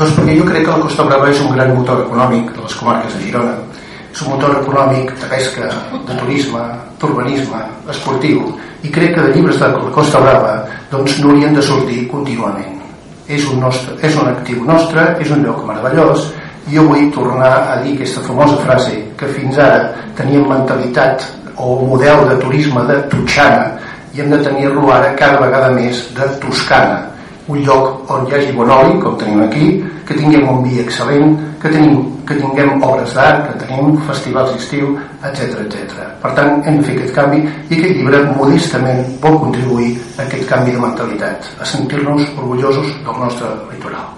Doncs perquè jo crec que la Costa Brava és un gran motor econòmic de les comarques de Girona. És un motor econòmic de pesca, de turisme, d'urbanisme, esportiu, i crec que de llibres de la Costa Brava doncs, no haurien de sortir contínuament. És un, nostre, és un actiu nostre, és un lloc meravellós, i jo vull tornar a dir aquesta famosa frase que fins ara teníem mentalitat o model de turisme de Tutxana i hem de tenir-lo ara cada vegada més de Toscana un lloc on hi hagi bon oli, com tenim aquí, que tinguem un vi excel·lent, que, tenim, que tinguem obres d'art, que tenim festivals d'estiu, etc etc. Per tant, hem de fer aquest canvi i aquest llibre modestament vol contribuir a aquest canvi de mentalitat, a sentir-nos orgullosos del nostre litoral.